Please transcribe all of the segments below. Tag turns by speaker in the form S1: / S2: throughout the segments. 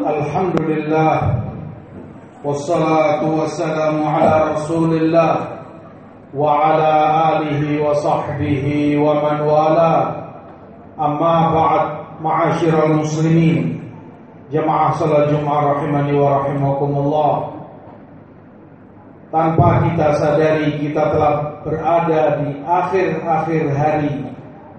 S1: الحمد لله والصلاة والسلام على رسول الله وعلى آله وصحبه ومن والاه أما بعد معاشر المسلمين جماعة صلاة الجمعة رحمني ورحمكم الله tanpa kita sadari kita telah berada di akhir-akhir hari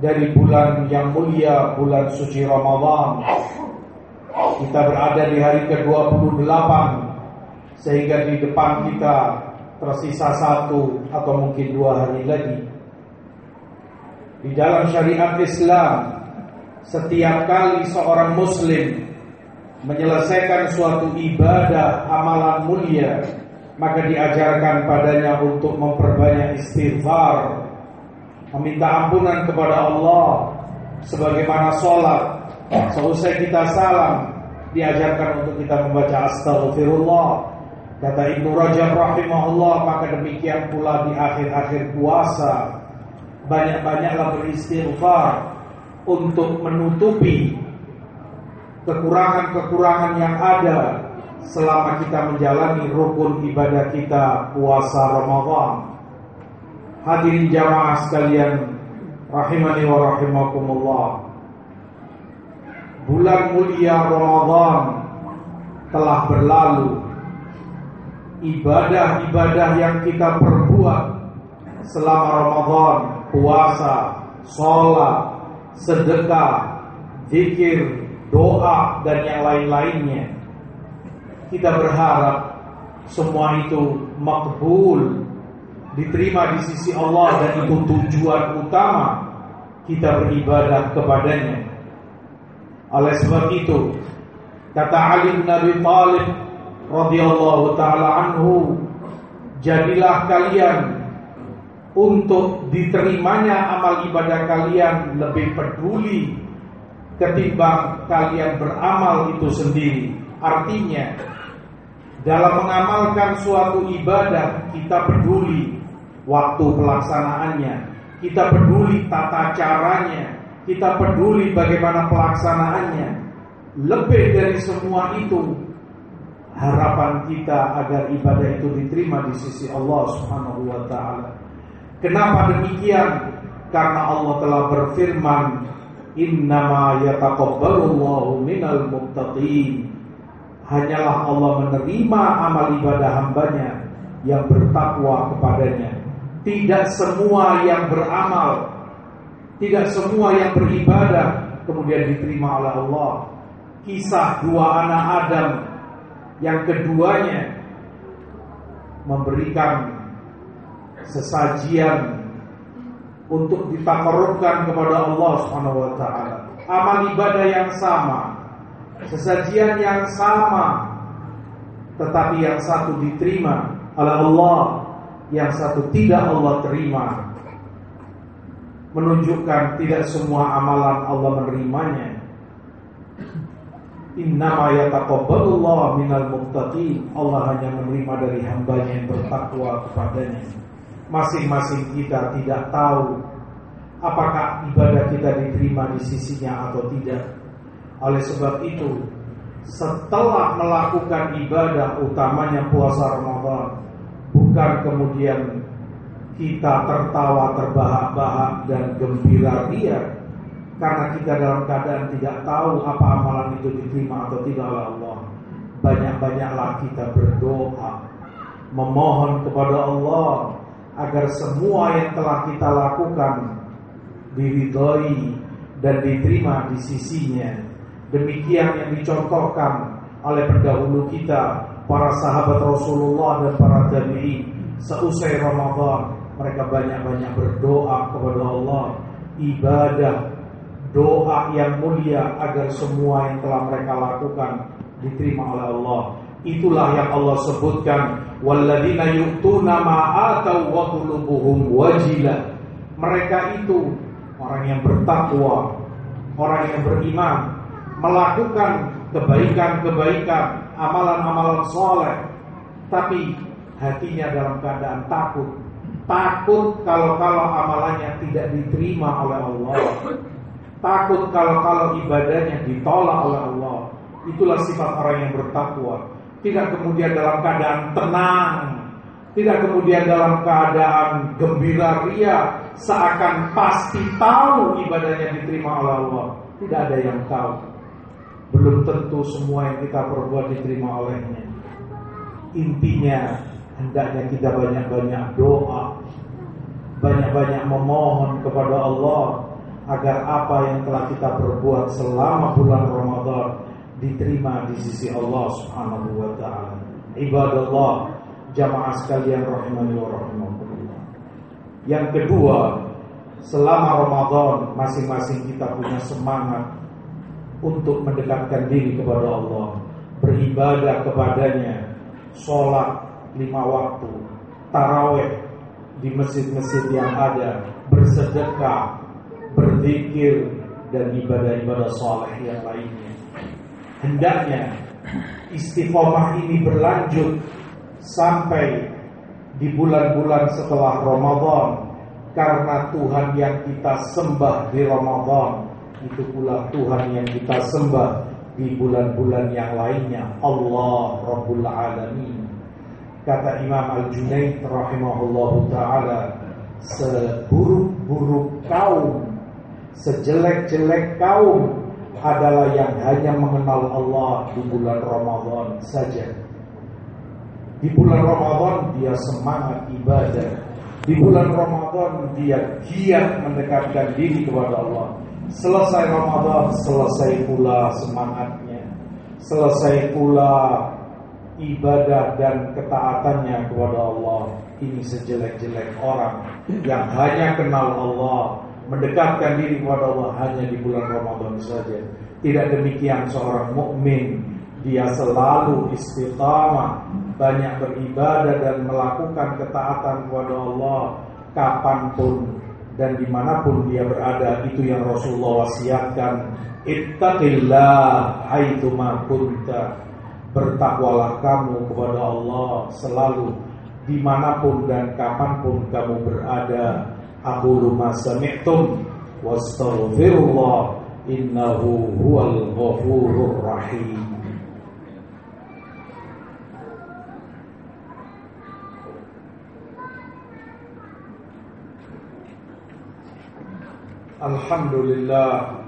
S1: dari bulan yang mulia bulan suci Ramadan kita berada di hari ke-28 sehingga di depan kita tersisa satu atau mungkin dua hari lagi. Di dalam syariat Islam, setiap kali seorang muslim menyelesaikan suatu ibadah amalan mulia, maka diajarkan padanya untuk memperbanyak istighfar, meminta ampunan kepada Allah sebagaimana sholat Seusai kita salam diajarkan untuk kita membaca astagfirullah. Kata Ibnu Rajab rahimahullah maka demikian pula di akhir-akhir puasa banyak-banyaklah beristighfar untuk menutupi kekurangan-kekurangan yang ada selama kita menjalani rukun ibadah kita puasa Ramadan. Hadirin jamaah sekalian rahimani wa rahimakumullah bulan mulia Ramadan telah berlalu. Ibadah-ibadah yang kita perbuat selama Ramadan, puasa, sholat, sedekah, zikir, doa dan yang lain-lainnya. Kita berharap semua itu makbul, diterima di sisi Allah dan itu tujuan utama kita beribadah kepadanya. Oleh sebab itu, kata Ali bin Abi Thalib radhiyallahu taala anhu, jadilah kalian untuk diterimanya amal ibadah kalian lebih peduli ketimbang kalian beramal itu sendiri. Artinya, dalam mengamalkan suatu ibadah kita peduli waktu pelaksanaannya, kita peduli tata caranya, kita peduli bagaimana pelaksanaannya. Lebih dari semua itu, harapan kita agar ibadah itu diterima di sisi Allah Subhanahu wa taala. Kenapa demikian? Karena Allah telah berfirman, "Innama yataqabbalullahu minal muttaqin." Hanyalah Allah menerima amal ibadah hambanya yang bertakwa kepadanya. Tidak semua yang beramal tidak semua yang beribadah kemudian diterima oleh Allah. Kisah dua anak Adam yang keduanya memberikan sesajian untuk ditakarubkan kepada Allah taala. Amal ibadah yang sama, sesajian yang sama, tetapi yang satu diterima oleh Allah, yang satu tidak Allah terima menunjukkan tidak semua amalan Allah menerimanya. Innama yataqabbalullah minal muttaqin. Allah hanya menerima dari hambanya yang bertakwa kepadanya. Masing-masing kita tidak tahu apakah ibadah kita diterima di sisinya atau tidak. Oleh sebab itu, setelah melakukan ibadah utamanya puasa Ramadan, bukan kemudian kita tertawa terbahak-bahak dan gembira ria karena kita dalam keadaan tidak tahu apa amalan itu diterima atau tidak oleh Allah. Banyak-banyaklah kita berdoa, memohon kepada Allah agar semua yang telah kita lakukan diridhoi dan diterima di sisinya. Demikian yang dicontohkan oleh pendahulu kita, para sahabat Rasulullah dan para tabi'in seusai Ramadan mereka banyak-banyak berdoa kepada Allah, ibadah, doa yang mulia agar semua yang telah mereka lakukan diterima oleh Allah. Itulah yang Allah sebutkan walladzina yu'tuna ma wa qulubuhum wajilah. Mereka itu orang yang bertakwa, orang yang beriman, melakukan kebaikan-kebaikan, amalan-amalan soleh, tapi hatinya dalam keadaan takut Takut kalau-kalau amalannya tidak diterima oleh Allah. Takut kalau-kalau ibadahnya ditolak oleh Allah. Itulah sifat orang yang bertakwa. Tidak kemudian dalam keadaan tenang, tidak kemudian dalam keadaan gembira ria, seakan pasti tahu ibadahnya diterima oleh Allah. Tidak ada yang tahu. Belum tentu semua yang kita perbuat diterima olehnya. Intinya hendaknya kita banyak-banyak doa, banyak-banyak memohon kepada Allah agar apa yang telah kita perbuat selama bulan Ramadan diterima di sisi Allah Subhanahu wa taala. Ibadallah, jamaah sekalian rahimani wa rahimakumullah. Yang kedua, selama Ramadan masing-masing kita punya semangat untuk mendekatkan diri kepada Allah, beribadah kepadanya, sholat lima waktu, taraweh di masjid-masjid yang ada, bersedekah, berzikir dan ibadah-ibadah soleh yang lainnya. Hendaknya istiqomah ini berlanjut sampai di bulan-bulan setelah Ramadan karena Tuhan yang kita sembah di Ramadan itu pula Tuhan yang kita sembah di bulan-bulan yang lainnya Allah Rabbul Alamin kata Imam Al-Junaid rahimahullahu taala seburuk-buruk kaum sejelek-jelek kaum adalah yang hanya mengenal Allah di bulan Ramadan saja. Di bulan Ramadan dia semangat ibadah. Di bulan Ramadan dia giat mendekatkan diri kepada Allah. Selesai Ramadan selesai pula semangatnya. Selesai pula ibadah dan ketaatannya kepada Allah. Ini sejelek-jelek orang yang hanya kenal Allah mendekatkan diri kepada Allah hanya di bulan Ramadan saja. Tidak demikian seorang mukmin. Dia selalu istiqamah banyak beribadah dan melakukan ketaatan kepada Allah kapan pun dan di mana pun dia berada. Itu yang Rasulullah wasiatkan. Ittaqillah haitsuma kunta Bertakwalah kamu kepada Allah selalu di mana pun dan kapan pun kamu berada. Aku rumah sami'tum wastaghfirullah innahu huwal ghafurur rahim. Alhamdulillah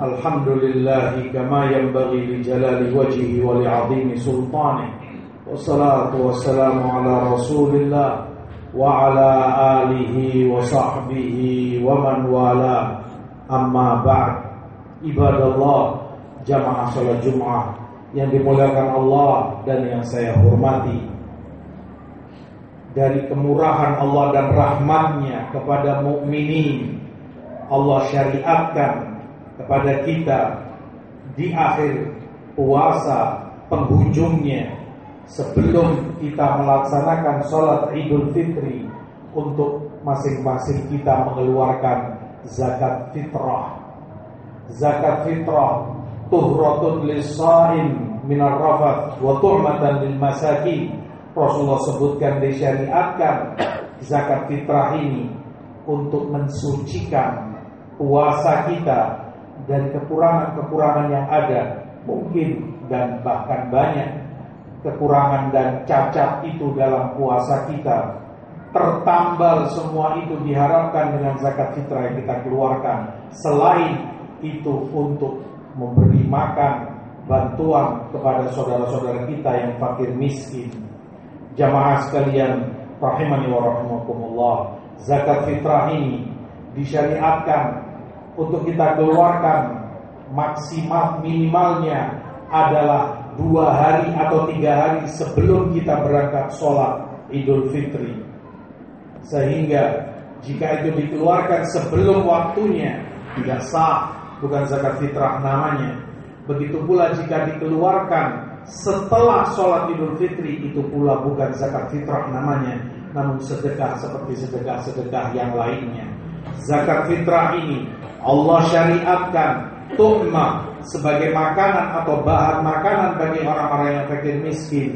S1: الحمد لله كما ينبغي لجلال وجهه ولعظيم سلطانه والصلاة والسلام على رسول الله وعلى آله وصحبه ومن والاه أما بعد عباد الله jamaah salat Jumat yang dimuliakan Allah dan yang saya hormati dari kemurahan Allah dan rahmatnya kepada mukminin Allah syariatkan kepada kita di akhir puasa penghujungnya sebelum kita melaksanakan sholat Idul Fitri untuk masing-masing kita mengeluarkan zakat fitrah. Zakat fitrah tuhratun lisain minar rafat wa tuhmatan lil masakin. Rasulullah sebutkan disyariatkan zakat fitrah ini untuk mensucikan puasa kita dan kekurangan-kekurangan yang ada mungkin dan bahkan banyak kekurangan dan cacat itu dalam puasa kita tertambal semua itu diharapkan dengan zakat fitrah yang kita keluarkan. Selain itu untuk memberi makan bantuan kepada saudara-saudara kita yang fakir miskin. Jamaah sekalian rahimani wa rahimakumullah zakat fitrah ini disyariatkan untuk kita keluarkan maksimal minimalnya adalah dua hari atau tiga hari sebelum kita berangkat sholat Idul Fitri. Sehingga jika itu dikeluarkan sebelum waktunya tidak sah, bukan zakat fitrah namanya. Begitu pula jika dikeluarkan setelah sholat Idul Fitri itu pula bukan zakat fitrah namanya, namun sedekah seperti sedekah-sedekah yang lainnya. Zakat fitrah ini Allah syariatkan tuhma sebagai makanan atau bahan makanan bagi orang-orang yang fakir miskin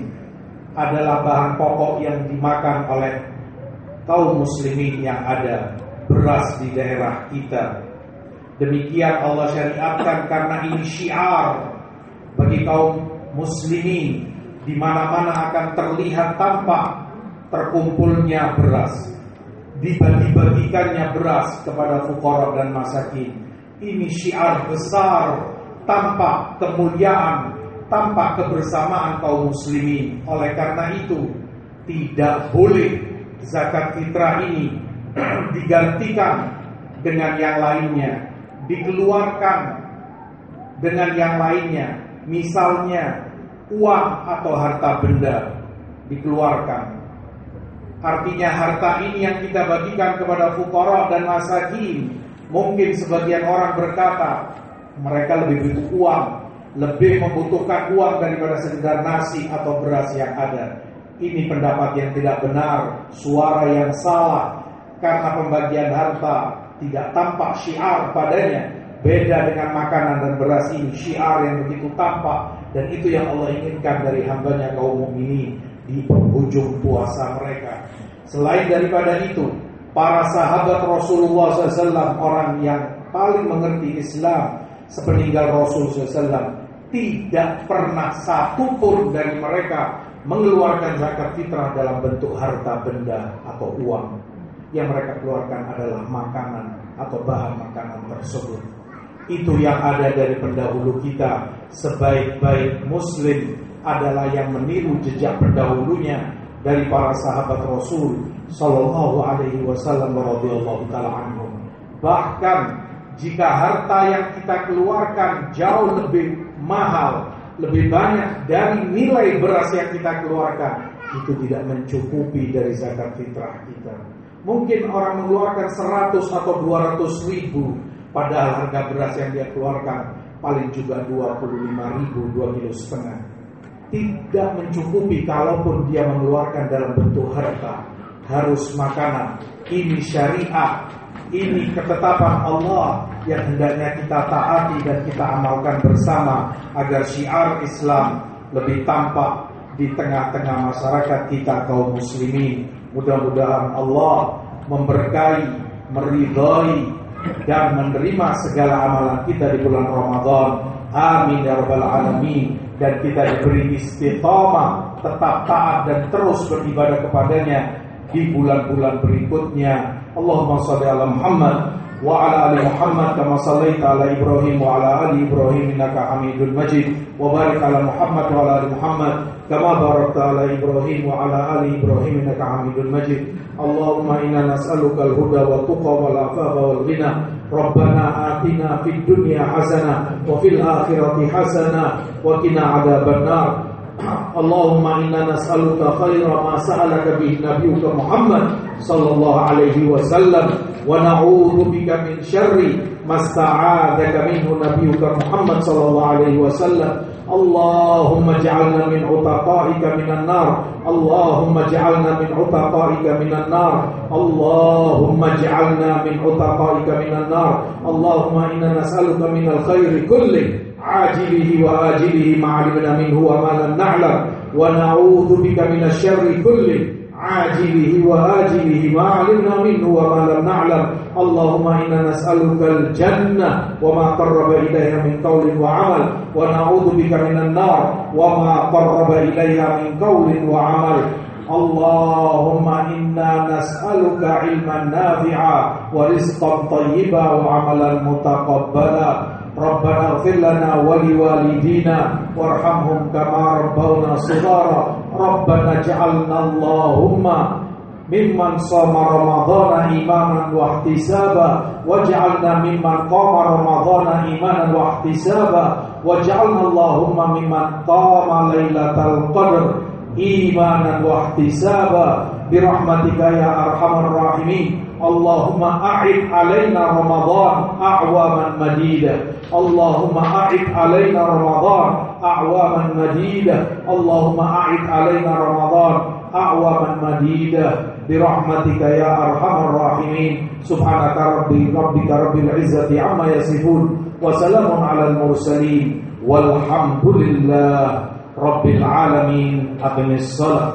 S1: adalah bahan pokok yang dimakan oleh kaum muslimin yang ada beras di daerah kita. Demikian Allah syariatkan karena ini syiar bagi kaum muslimin di mana-mana akan terlihat tampak terkumpulnya beras, dibagi-bagikannya beras kepada fukara dan masakin. Ini syiar besar, tampak kemuliaan, tampak kebersamaan kaum muslimin. Oleh karena itu, tidak boleh zakat fitrah ini digantikan dengan yang lainnya dikeluarkan dengan yang lainnya, misalnya uang atau harta benda dikeluarkan. Artinya harta ini yang kita bagikan kepada fukara dan masakin. Mungkin sebagian orang berkata mereka lebih butuh uang, lebih membutuhkan uang daripada sekedar nasi atau beras yang ada. Ini pendapat yang tidak benar, suara yang salah karena pembagian harta tidak tampak syiar padanya beda dengan makanan dan beras ini syiar yang begitu tampak dan itu yang Allah inginkan dari hambanya kaum mukminin di penghujung puasa mereka selain daripada itu para sahabat Rasulullah SAW orang yang paling mengerti Islam sepeninggal Rasul SAW tidak pernah satupun dari mereka mengeluarkan zakat fitrah dalam bentuk harta benda atau uang yang mereka keluarkan adalah makanan atau bahan makanan tersebut. Itu yang ada dari pendahulu kita. Sebaik-baik muslim adalah yang meniru jejak pendahulunya dari para sahabat Rasul sallallahu alaihi wasallam radhiyallahu taala anhum. Bahkan jika harta yang kita keluarkan jauh lebih mahal, lebih banyak dari nilai beras yang kita keluarkan, itu tidak mencukupi dari zakat fitrah kita. Mungkin orang mengeluarkan 100 atau 200 ribu Padahal harga beras yang dia keluarkan Paling juga 25 ribu 2 kilo setengah Tidak mencukupi kalaupun dia mengeluarkan dalam bentuk harta. Harus makanan. Ini syariat Ini ketetapan Allah Yang hendaknya kita taati dan kita amalkan bersama Agar syiar Islam lebih tampak di tengah-tengah masyarakat kita kaum muslimin. Mudah-mudahan Allah memberkahi, meridhai dan menerima segala amalan kita di bulan Ramadan. Amin ya rabbal alamin dan kita diberi istiqamah tetap taat dan terus beribadah kepadanya di bulan-bulan berikutnya. Allahumma shalli ala Muhammad wa ala ali Muhammad kama shallaita ala Ibrahim wa ala ali Ibrahim innaka Hamidul Majid wa barik ala Muhammad wa ala ali Muhammad kama barakta ala Ibrahim wa ala ali Ibrahim innaka Hamidul Majid. Allahumma inna nas'aluka al-huda wa tuqa wal afafa wal ghina Rabbana atina fid dunya hasanah wa fil akhirati hasanah wa qina adzabannar. Allahumma inna nas'aluka khaira ma sa'alaka bihi nabiyyuka Muhammad sallallahu alaihi wasallam wa na'udzu bika min syarri ma sta'adaka minhu nabiyyuka Muhammad sallallahu alaihi wasallam. اللهم اجعلنا من عتقائك من النار. اللهم اجعلنا من عتقائك من النار. اللهم اجعلنا من عتقائك من النار. اللهم إنا نسألك من الخير كله عاجله وآجله ما علمنا منه وما لم نعلم. ونعوذ بك من الشر كله. عاجله وآجله ما علمنا منه وما لم نعلم. اللهم إنا نسألك الجنة وما قرب إليها من قول وعمل ونعوذ بك من النار وما قرب إليها من قول وعمل. اللهم إنا نسألك علما نافعا ورزقا طيبا وعملا متقبلا. ربنا اغفر لنا ولوالدينا وارحمهم كما ربونا صغارا. Rabbana ja'alna Allahumma mimman shoma ramadhana imanan wa ihtisaba waj'alna mimman qama ramadhana imanan wa ihtisaba waj'alna Allahumma mimman qama lailatal qadr imanan wa ihtisaba برحمتك يا أرحم الراحمين اللهم أعد علينا رمضان أعواما مديدة اللهم أعد علينا رمضان أعواما مديدة اللهم أعد علينا رمضان أعواما مديدة برحمتك يا أرحم الراحمين سبحانك ربي ربك رب العزة عما يصفون وسلام على المرسلين والحمد لله رب العالمين أقم الصلاة